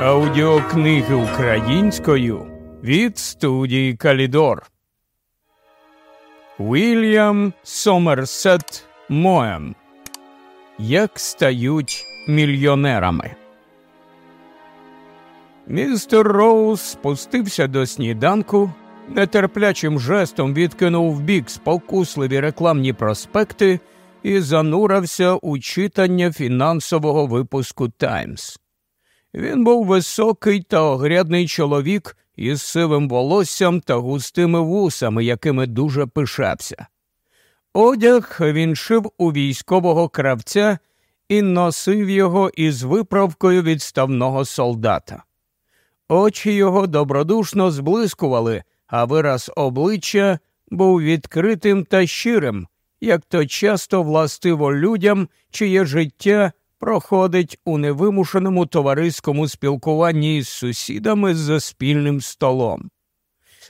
Аудіокниги українською від студії Калідор. Вільям Сомерсет Моем. Як стають мільйонерами. Містер Роуз спустився до сніданку, нетерплячим жестом відкинув в бік спокусливі рекламні проспекти і занурався у читання фінансового випуску Таймс. Він був високий та огрядний чоловік із сивим волоссям та густими вусами, якими дуже пишався. Одяг він шив у військового кравця і носив його із виправкою відставного солдата. Очі його добродушно зблискували, а вираз обличчя був відкритим та щирим, як то часто властиво людям, чиє життя проходить у невимушеному товариському спілкуванні із сусідами за спільним столом.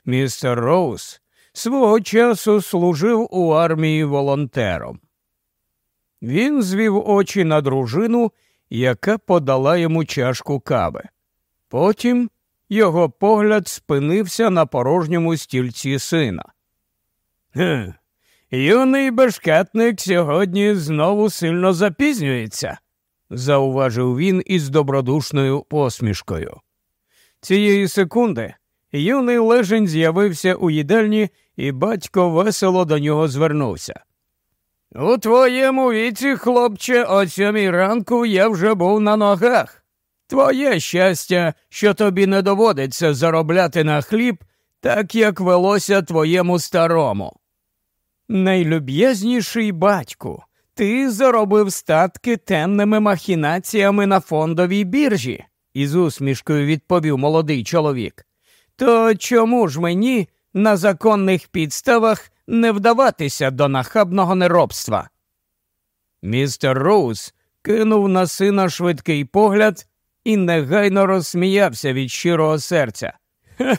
Містер Роуз свого часу служив у армії волонтером. Він звів очі на дружину, яка подала йому чашку кави. Потім його погляд спинився на порожньому стільці сина. «Хм, Юний бешкетник сьогодні знову сильно запізнюється, зауважив він із добродушною посмішкою. Цієї секунди юний лежень з'явився у їдальні, і батько весело до нього звернувся. У твоєму віці, хлопче, о сьомій ранку я вже був на ногах. Твоє щастя, що тобі не доводиться заробляти на хліб, так як велося твоєму старому. Найлюб'язніший батьку, ти заробив статки темними махінаціями на фондовій біржі, із усмішкою відповів молодий чоловік. То чому ж мені на законних підставах не вдаватися до нахабного неробства? Містер Роуз кинув на сина швидкий погляд і негайно розсміявся від щирого серця.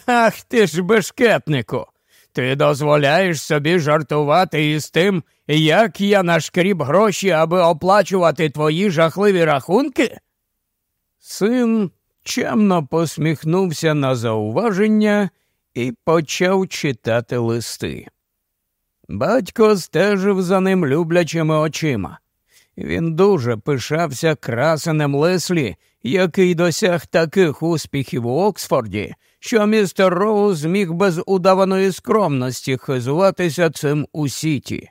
Ах ти ж бешкетнику! Ти дозволяєш собі жартувати із тим, як я нашкріб гроші, аби оплачувати твої жахливі рахунки? Син чемно посміхнувся на зауваження і почав читати листи. Батько стежив за ним люблячими очима. Він дуже пишався красенем Леслі, який досяг таких успіхів у Оксфорді, що містер Роуз зміг без удаваної скромності хизуватися цим у сіті.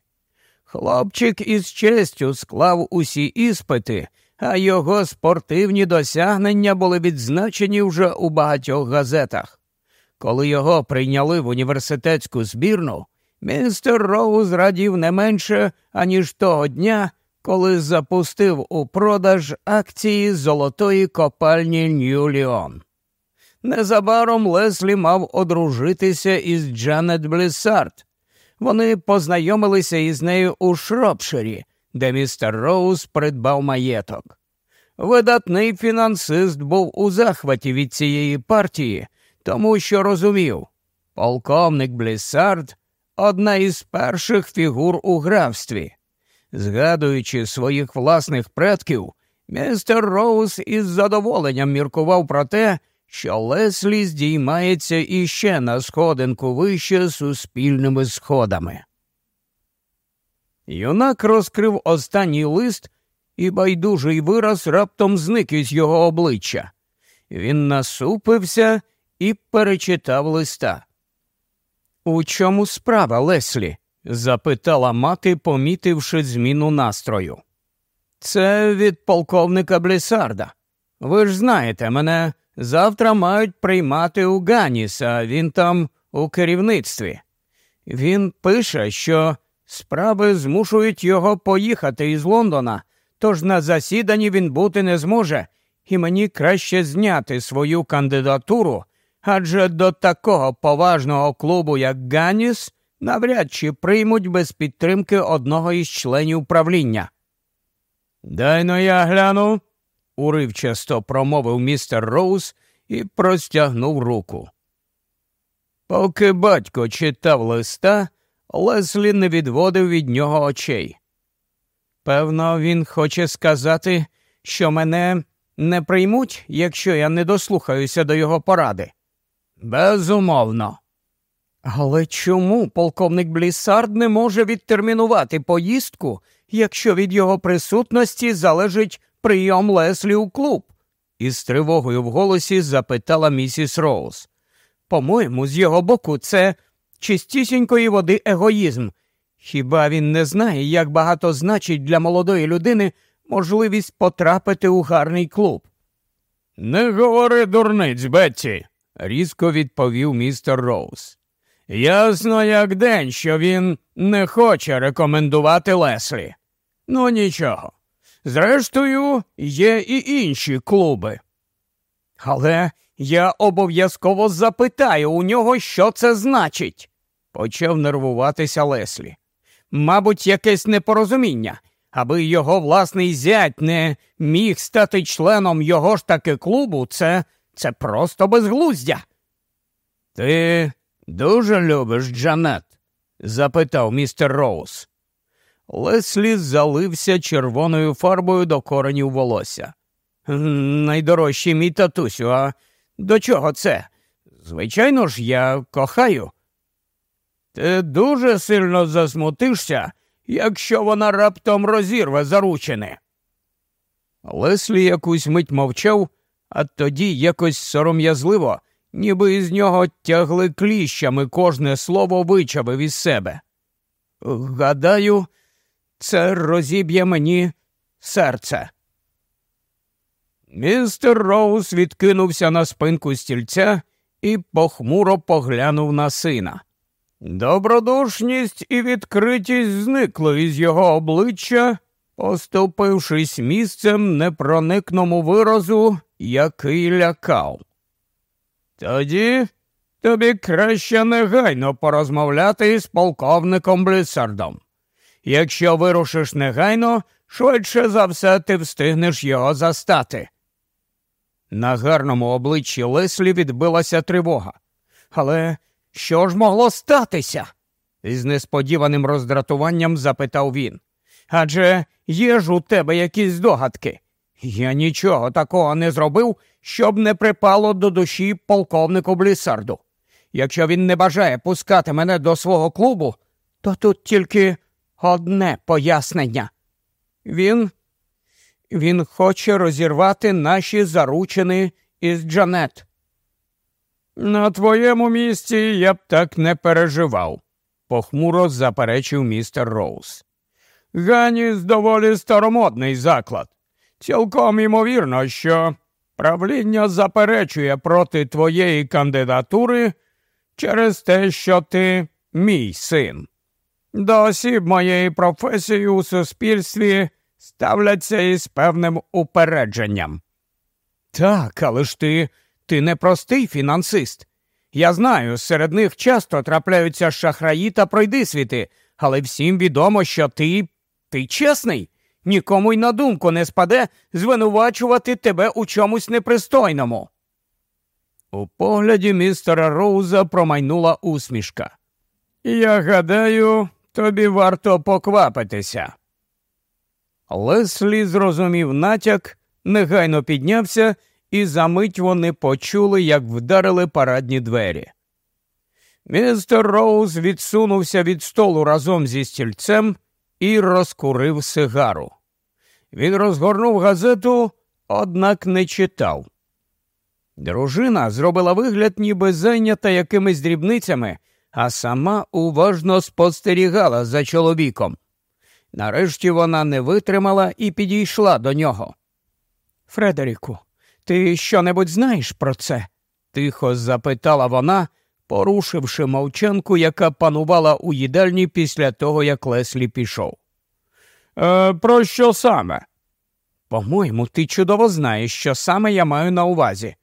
Хлопчик із честю склав усі іспити, а його спортивні досягнення були відзначені вже у багатьох газетах. Коли його прийняли в університетську збірну, містер Роуз радів не менше, аніж того дня, коли запустив у продаж акції золотої копальні Нью-Ліон. Незабаром Леслі мав одружитися із Джанет Блісард. Вони познайомилися із нею у Шропширі, де містер Роуз придбав маєток. Видатний фінансист був у захваті від цієї партії, тому що розумів, полковник Блісард одна із перших фігур у графстві. Згадуючи своїх власних предків, містер Роуз із задоволенням міркував про те, що Леслі здіймається іще на сходинку вище суспільними сходами. Юнак розкрив останній лист, і байдужий вираз раптом зник із його обличчя. Він насупився і перечитав листа. У чому справа, Леслі? Запитала мати, помітивши зміну настрою. Це від полковника Блісарда. Ви ж знаєте, мене завтра мають приймати у Ганіс, а він там у керівництві. Він пише, що справи змушують його поїхати із Лондона, тож на засіданні він бути не зможе, і мені краще зняти свою кандидатуру, адже до такого поважного клубу, як Ганіс, навряд чи приймуть без підтримки одного із членів правління. Дай но я гляну, уривчасто промовив містер Роуз і простягнув руку. Поки батько читав листа, Леслі не відводив від нього очей. Певно, він хоче сказати, що мене не приймуть, якщо я не дослухаюся до його поради? Безумовно. Але чому полковник Блісард не може відтермінувати поїздку, якщо від його присутності залежить прийом Леслі у клуб? із тривогою в голосі запитала місіс Роуз. По-моєму, з його боку, це чистісінької води егоїзм. Хіба він не знає, як багато значить для молодої людини можливість потрапити у гарний клуб? Не говори дурниць, Бетті, різко відповів містер Роуз. Ясно, як день, що він не хоче рекомендувати Леслі. Ну нічого. Зрештою, є і інші клуби. Але я обов'язково запитаю у нього, що це значить, почав нервуватися Леслі. Мабуть, якесь непорозуміння, аби його власний зять не міг стати членом його ж таки клубу, це, це просто безглуздя. Ти дуже любиш Джанет? запитав містер Роуз. Леслі залився червоною фарбою до коренів волосся. Найдорожчий мій татусю, а до чого це? Звичайно ж, я кохаю. Ти дуже сильно засмутишся, якщо вона раптом розірве заручини. Леслі якусь мить мовчав, а тоді якось сором'язливо, ніби із нього тягли кліщами кожне слово вичавив із себе. Гадаю, це розіб'є мені серце. Містер Роуз відкинувся на спинку стільця і похмуро поглянув на сина. Добродушність і відкритість зникли із його обличчя, поступившись місцем непроникному виразу, який лякав. Тоді тобі краще негайно порозмовляти із полковником Блісардом. Якщо вирушиш негайно, швидше за все ти встигнеш його застати. На гарному обличчі Леслі відбилася тривога. Але що ж могло статися? Із несподіваним роздратуванням запитав він. Адже є ж у тебе якісь здогадки. Я нічого такого не зробив, щоб не припало до душі полковнику Блісарду. Якщо він не бажає пускати мене до свого клубу, то тут тільки одне пояснення. Він він хоче розірвати наші заручини із Джанет. На твоєму місці я б так не переживав, похмуро заперечив містер Роуз. Ганіс доволі старомодний заклад. Цілком імовірно, що правління заперечує проти твоєї кандидатури через те, що ти мій син. До осіб моєї професії у суспільстві ставляться із певним упередженням. Так, але ж ти ти не простий фінансист. Я знаю, серед них часто трапляються шахраї та пройдисвіти, але всім відомо, що ти ти чесний, нікому й на думку не спаде звинувачувати тебе у чомусь непристойному. У погляді містера Роуза промайнула усмішка. Я гадаю, тобі варто поквапитися. Леслі зрозумів натяк, негайно піднявся, і за мить вони почули, як вдарили парадні двері. Містер Роуз відсунувся від столу разом зі стільцем і розкурив сигару. Він розгорнув газету, однак не читав. Дружина зробила вигляд, ніби зайнята якимись дрібницями, а сама уважно спостерігала за чоловіком. Нарешті вона не витримала і підійшла до нього. Фредеріку, ти що-небудь знаєш про це? тихо запитала вона, порушивши мовчанку, яка панувала у їдальні після того, як Леслі пішов. «Е, Про що саме? По-моєму, ти чудово знаєш, що саме я маю на увазі.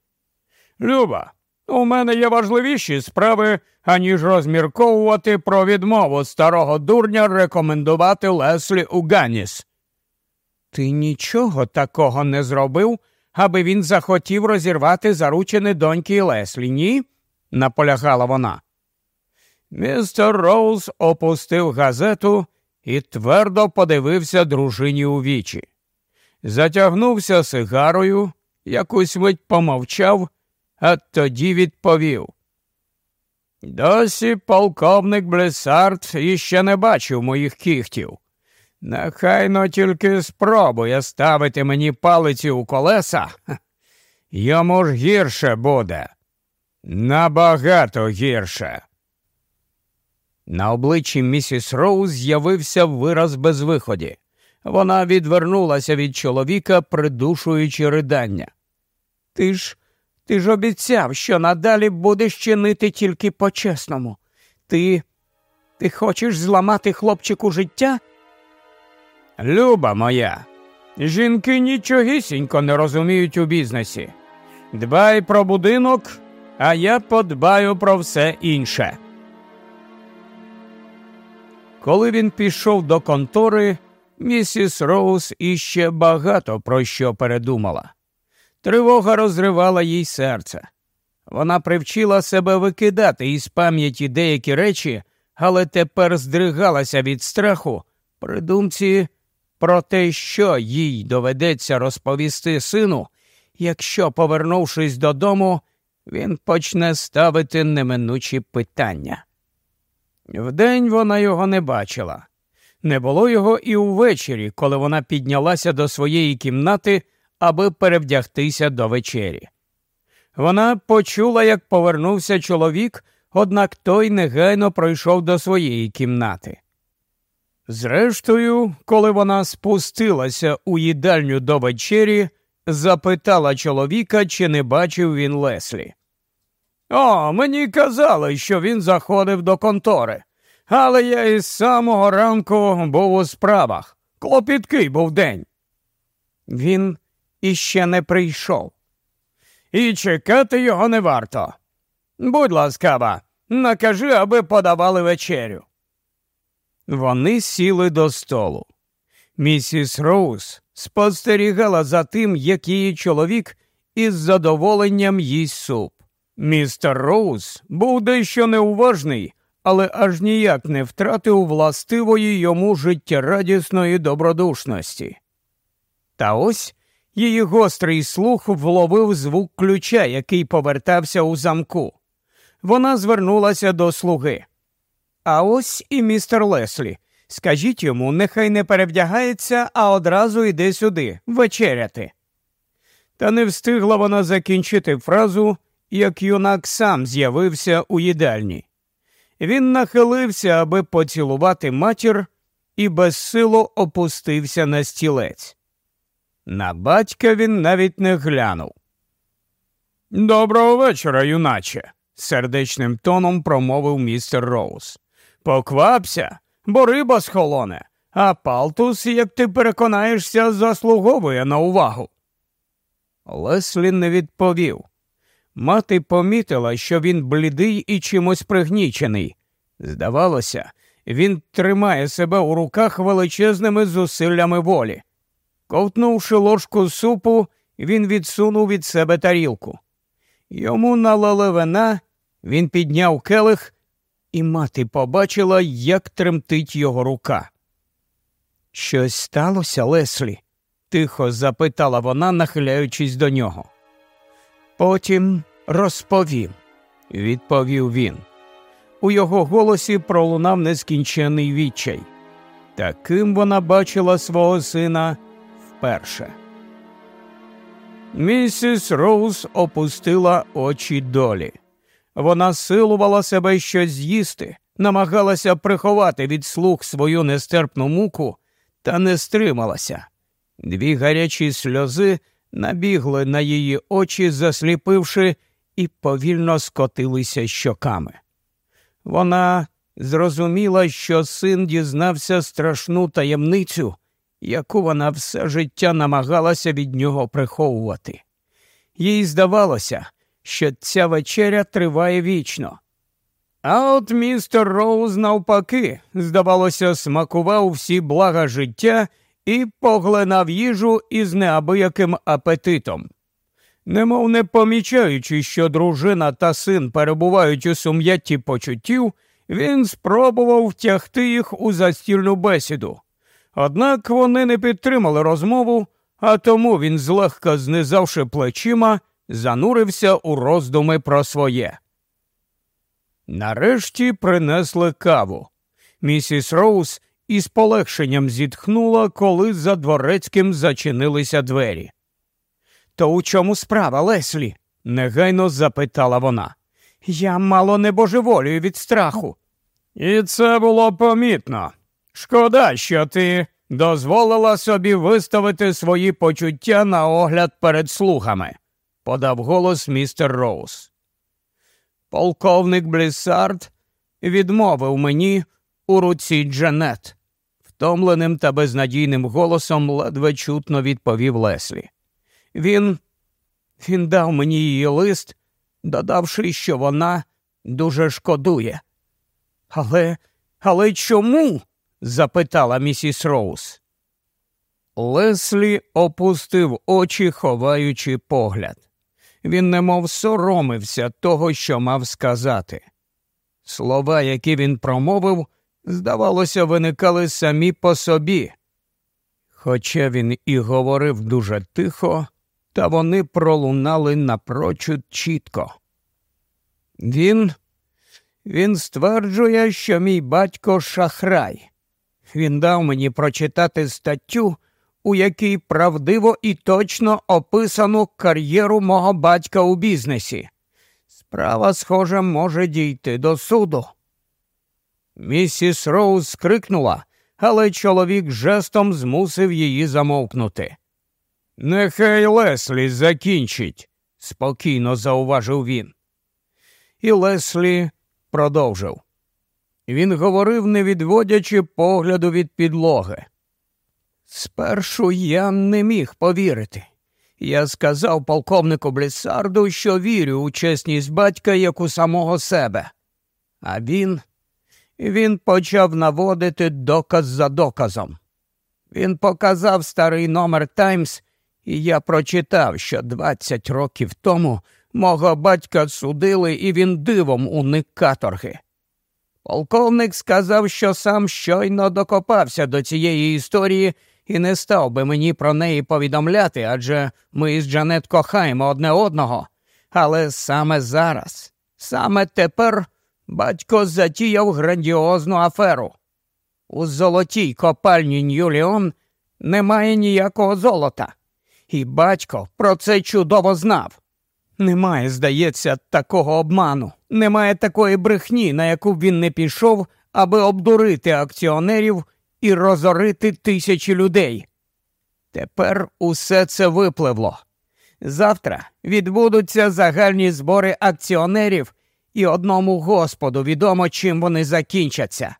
Люба, у мене є важливіші справи, аніж розмірковувати про відмову старого дурня рекомендувати Леслі у Ганіс. Ти нічого такого не зробив, аби він захотів розірвати заручини доньки Леслі, ні? Наполягала вона. Містер Роуз опустив газету і твердо подивився дружині у вічі. Затягнувся сигарою якусь мить помовчав, а тоді відповів. Досі полковник Блесард іще не бачив моїх кіхтів. Нехай но тільки спробує ставити мені палиці у колеса, йому ж гірше буде. Набагато гірше. На обличчі місіс Роуз з'явився вираз безвиході. Вона відвернулася від чоловіка, придушуючи ридання. Ти ж ти ж обіцяв, що надалі будеш чинити тільки по-чесному. Ти ти хочеш зламати хлопчику життя? Люба моя, жінки нічогісінько не розуміють у бізнесі. Дбай про будинок, а я подбаю про все інше. Коли він пішов до контори, місіс Роуз іще багато про що передумала. Тривога розривала їй серце. Вона привчила себе викидати із пам'яті деякі речі, але тепер здригалася від страху при думці про те, що їй доведеться розповісти сину, якщо, повернувшись додому, він почне ставити неминучі питання. Вдень вона його не бачила. Не було його і увечері, коли вона піднялася до своєї кімнати, аби перевдягтися до вечері. Вона почула, як повернувся чоловік, однак той негайно пройшов до своєї кімнати. Зрештою, коли вона спустилася у їдальню до вечері, запитала чоловіка, чи не бачив він Леслі. О, мені казали, що він заходив до контори, але я із самого ранку був у справах. Клопіткий був день. Він іще не прийшов. І чекати його не варто. Будь ласкава, накажи, аби подавали вечерю. Вони сіли до столу. Місіс Роуз спостерігала за тим, як її чоловік із задоволенням їсть суп. Містер Роуз був дещо неуважний, але аж ніяк не втратив властивої йому життєрадісної добродушності. Та ось її гострий слух вловив звук ключа, який повертався у замку. Вона звернулася до слуги. А ось і містер Леслі. Скажіть йому, нехай не перевдягається, а одразу йде сюди, вечеряти. Та не встигла вона закінчити фразу, як юнак сам з'явився у їдальні. Він нахилився, аби поцілувати матір, і безсило опустився на стілець. На батька він навіть не глянув. Доброго вечора, юначе, сердечним тоном промовив містер Роуз. Поквапся, бо риба схолоне, а палтус, як ти переконаєшся, заслуговує на увагу. Леслі не відповів. Мати помітила, що він блідий і чимось пригнічений. Здавалося, він тримає себе у руках величезними зусиллями волі. Ковтнувши ложку супу, він відсунув від себе тарілку. Йому налили вина, він підняв келих, і мати побачила, як тремтить його рука. Щось сталося, Леслі? тихо запитала вона, нахиляючись до нього. Потім розповім, відповів він. У його голосі пролунав нескінчений відчай. Таким вона бачила свого сина вперше. Місіс Роуз опустила очі долі. Вона силувала себе щось з'їсти, намагалася приховати від слух свою нестерпну муку, та не стрималася. Дві гарячі сльози набігли на її очі, засліпивши, і повільно скотилися щоками. Вона зрозуміла, що син дізнався страшну таємницю, яку вона все життя намагалася від нього приховувати. Їй здавалося, що ця вечеря триває вічно. А от містер Роуз, навпаки, здавалося, смакував всі блага життя і поглинав їжу із неабияким апетитом. Немов не помічаючи, що дружина та син перебувають у сум'ятті почуттів, він спробував втягти їх у застільну бесіду. Однак вони не підтримали розмову, а тому він, злегка знизавши плечима, занурився у роздуми про своє. Нарешті принесли каву. Місіс Роуз із полегшенням зітхнула, коли за дворецьким зачинилися двері. То у чому справа, Леслі? негайно запитала вона. Я мало не божеволюю від страху. І це було помітно. Шкода, що ти дозволила собі виставити свої почуття на огляд перед слухами, подав голос містер Роуз. Полковник Блісард відмовив мені у руці Джанет, втомленим та безнадійним голосом ледве чутно відповів Леслі. Він він дав мені її лист, додавши, що вона дуже шкодує. Але, але чому? запитала місіс Роуз. Леслі опустив очі, ховаючи погляд. Він немов соромився того, що мав сказати. Слова, які він промовив, здавалося, виникали самі по собі. Хоча він і говорив дуже тихо, та вони пролунали напрочуд чітко. Він він стверджує, що мій батько шахрай. Він дав мені прочитати статтю, у якій правдиво і точно описано кар'єру мого батька у бізнесі. Справа, схоже, може дійти до суду. Місіс Роуз скрикнула, але чоловік жестом змусив її замовкнути. Нехай Леслі закінчить, спокійно зауважив він. І Леслі продовжив. Він говорив, не відводячи погляду від підлоги. Спершу я не міг повірити. Я сказав полковнику Блісарду, що вірю у чесність батька як у самого себе. А він він почав наводити доказ за доказом. Він показав старий номер Таймс, і я прочитав, що 20 років тому мого батька судили, і він дивом уник каторги. Полковник сказав, що сам щойно докопався до цієї історії і не став би мені про неї повідомляти, адже ми із Джанет кохаємо одне одного. Але саме зараз, саме тепер батько затіяв грандіозну аферу. У золотій копальні Нью-Ліон немає ніякого золота, і батько про це чудово знав. Немає, здається, такого обману, немає такої брехні, на яку б він не пішов, аби обдурити акціонерів і розорити тисячі людей. Тепер усе це випливло. Завтра відбудуться загальні збори акціонерів, і одному Господу відомо, чим вони закінчаться.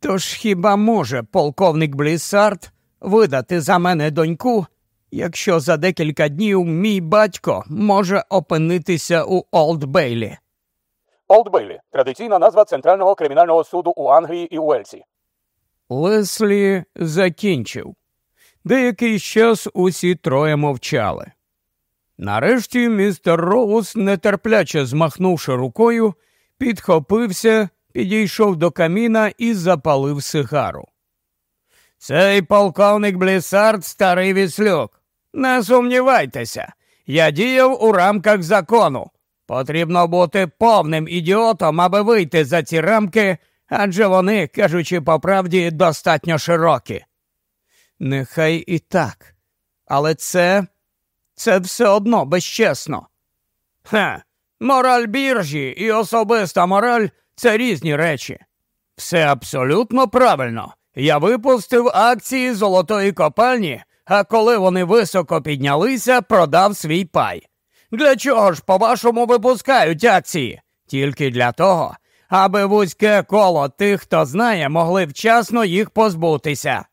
Тож хіба може полковник Блісард видати за мене доньку, якщо за декілька днів мій батько може опинитися у Олд Бейлі? Олд Бейлі традиційна назва Центрального кримінального суду у Англії і Уельсі. Леслі закінчив. Деякий час усі троє мовчали. Нарешті містер Роуз, нетерпляче змахнувши рукою, підхопився, підійшов до каміна і запалив сигару. Цей полковник Блісард старий віслюк. Не сумнівайтеся, я діяв у рамках закону. Потрібно бути повним ідіотом, аби вийти за ці рамки, адже вони, кажучи по правді, достатньо широкі. Нехай і так, але це це все одно безчесно. Ха, мораль біржі і особиста мораль це різні речі. Все абсолютно правильно. Я випустив акції золотої копальні, а коли вони високо піднялися, продав свій пай. Для чого ж, по-вашому, випускають акції? Тільки для того, аби вузьке коло тих, хто знає, могли вчасно їх позбутися.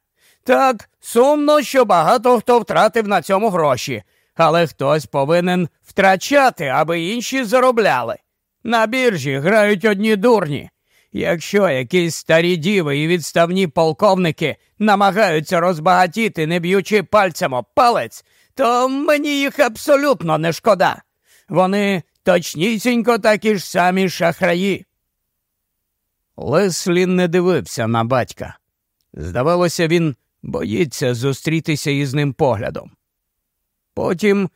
Так, сумно, що багато хто втратив на цьому гроші, але хтось повинен втрачати, аби інші заробляли. На біржі грають одні дурні. Якщо якісь старі діви і відставні полковники намагаються розбагатіти, не б'ючи пальцем об палець, то мені їх абсолютно не шкода. Вони точнісінько такі ж самі шахраї. Леслі не дивився на батька. Здавалося, він боїться зустрітися із ним поглядом. Потім